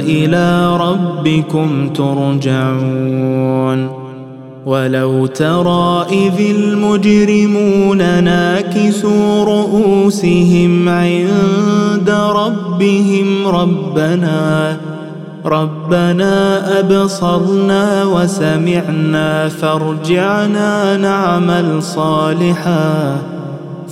إلى ربكم ترجعون. ولو ترى إذ المجرمون ناكسوا رؤوسهم عند ربهم ربنا ربنا أبصرنا وسمعنا فارجعنا نعمل صالحا.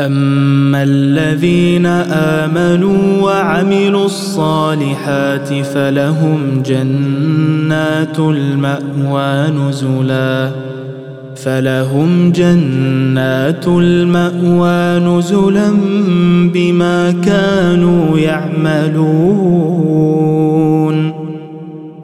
أما الذين آمنوا وعملوا الصالحات فلهم جنات المأوى نزلا. فلهم جنات المأوى نزلا بما كانوا يعملون.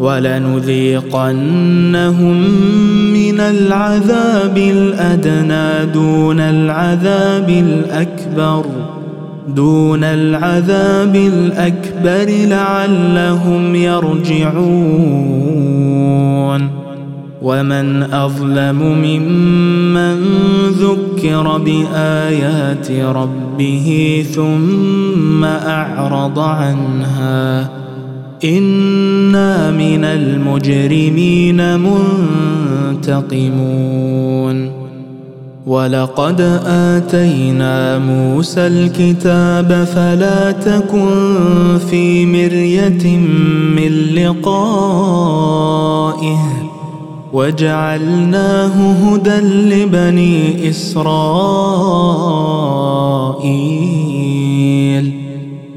ولنذيقنهم من العذاب الأدنى دون العذاب الأكبر دون العذاب الأكبر لعلهم يرجعون. ومن أظلم ممن ذكر بآيات ربه ثم أعرض عنها إنا من المجرمين منتقمون. ولقد آتينا موسى الكتاب فلا تكن في مرية من لقائه. وجعلناه هدى لبني إسرائيل.